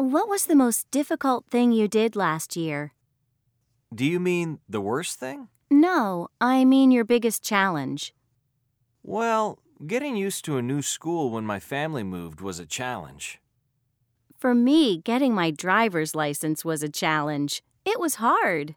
What was the most difficult thing you did last year? Do you mean the worst thing? No, I mean your biggest challenge. Well, getting used to a new school when my family moved was a challenge. For me, getting my driver's license was a challenge. It was hard.